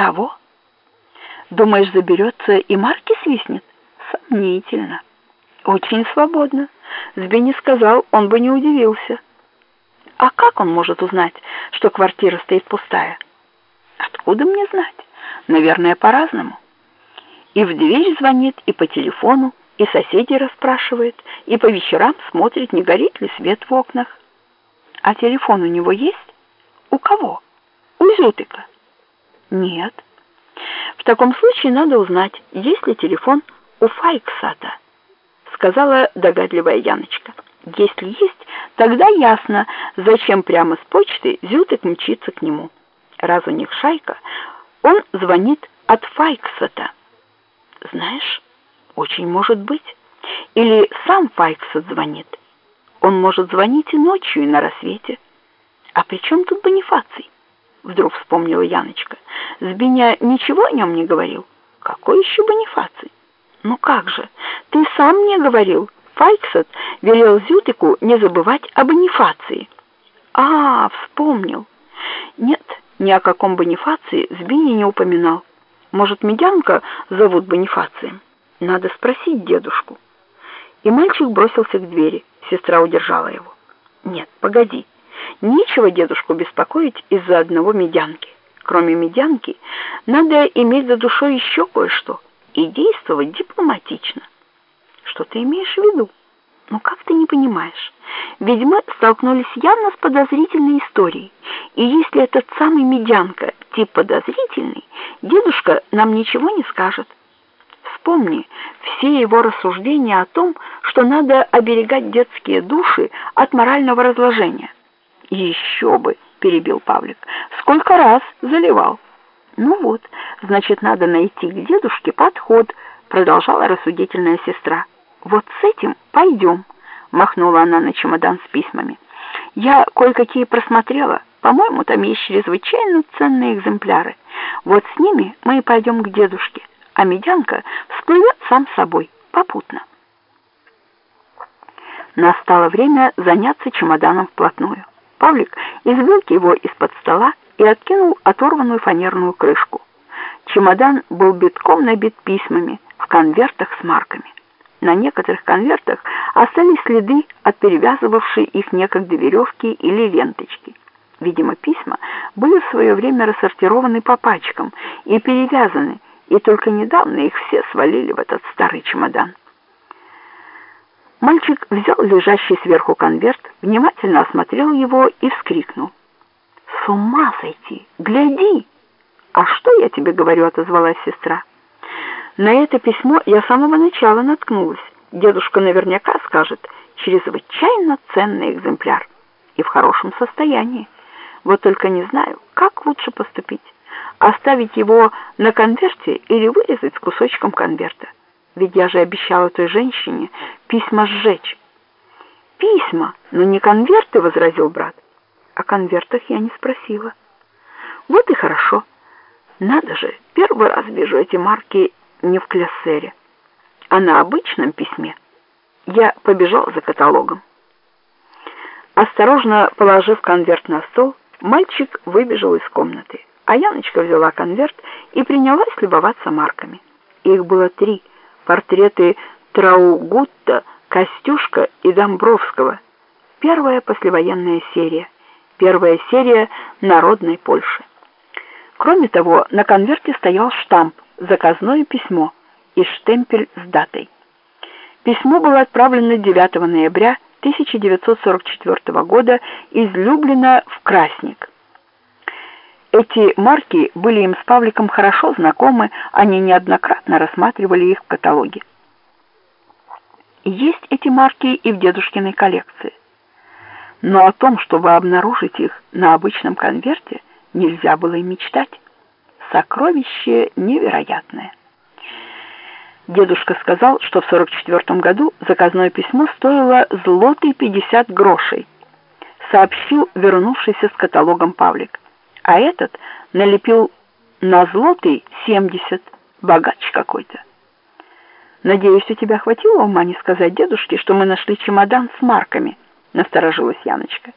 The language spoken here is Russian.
Того? Думаешь, заберется и марки свистнет? Сомнительно. Очень свободно. Сбини сказал, он бы не удивился. А как он может узнать, что квартира стоит пустая? Откуда мне знать? Наверное, по-разному. И в дверь звонит, и по телефону, и соседей расспрашивает, и по вечерам смотрит, не горит ли свет в окнах. А телефон у него есть? У кого? У Зютыка? Нет. В таком случае надо узнать, есть ли телефон у Файксата, сказала догадливая Яночка. Если есть, тогда ясно, зачем прямо с почты Зютык мчится к нему. Раз у них шайка, он звонит от Файксата. Знаешь, очень может быть. Или сам Файксат звонит. Он может звонить и ночью, и на рассвете. А при чем тут Бонифаций? Вдруг вспомнила Яночка. Збиня ничего о нем не говорил. Какой еще Бонифаций? Ну как же, ты сам мне говорил. Файксет велел Зютыку не забывать о Бонифации. А, вспомнил. Нет, ни о каком Бонифации Збиня не упоминал. Может, медянка зовут Бонифацием? Надо спросить дедушку. И мальчик бросился к двери. Сестра удержала его. Нет, погоди. Нечего дедушку беспокоить из-за одного медянки. Кроме медянки, надо иметь за душой еще кое-что и действовать дипломатично. Что ты имеешь в виду? Ну как ты не понимаешь? Ведь мы столкнулись явно с подозрительной историей. И если этот самый медянка тип подозрительный, дедушка нам ничего не скажет. Вспомни все его рассуждения о том, что надо оберегать детские души от морального разложения. «Еще бы!» — перебил Павлик. «Сколько раз заливал!» «Ну вот, значит, надо найти к дедушке подход», — продолжала рассудительная сестра. «Вот с этим пойдем», — махнула она на чемодан с письмами. «Я кое-какие просмотрела. По-моему, там есть чрезвычайно ценные экземпляры. Вот с ними мы и пойдем к дедушке, а медянка всплывет сам собой, попутно». Настало время заняться чемоданом вплотную. Павлик извлек его из-под стола и откинул оторванную фанерную крышку. Чемодан был битком набит письмами в конвертах с марками. На некоторых конвертах остались следы от перевязывавшей их некогда веревки или ленточки. Видимо, письма были в свое время рассортированы по пачкам и перевязаны, и только недавно их все свалили в этот старый чемодан. Мальчик взял лежащий сверху конверт, внимательно осмотрел его и вскрикнул. «С ума сойти! Гляди!» «А что я тебе говорю?» — отозвалась сестра. «На это письмо я с самого начала наткнулась. Дедушка наверняка скажет, чрезвычайно ценный экземпляр и в хорошем состоянии. Вот только не знаю, как лучше поступить. Оставить его на конверте или вырезать с кусочком конверта. Ведь я же обещала той женщине письма сжечь. Письма, но не конверты, возразил брат. О конвертах я не спросила. Вот и хорошо. Надо же, первый раз вижу эти марки не в кляссере, а на обычном письме. Я побежал за каталогом. Осторожно положив конверт на стол, мальчик выбежал из комнаты, а Яночка взяла конверт и принялась любоваться марками. Их было три — портреты Траугутта, Костюшка и Домбровского. Первая послевоенная серия. Первая серия народной Польши. Кроме того, на конверте стоял штамп «Заказное письмо» и штемпель с датой. Письмо было отправлено 9 ноября 1944 года из Люблина в Красник. Эти марки были им с Павликом хорошо знакомы, они неоднократно рассматривали их в каталоге. Есть эти марки и в дедушкиной коллекции. Но о том, чтобы обнаружить их на обычном конверте, нельзя было и мечтать. Сокровище невероятное. Дедушка сказал, что в 44 году заказное письмо стоило злотый 50 грошей, сообщил вернувшийся с каталогом Павлик а этот налепил на злотый семьдесят, богач какой-то. Надеюсь, у тебя хватило ума не сказать дедушке, что мы нашли чемодан с марками, насторожилась Яночка.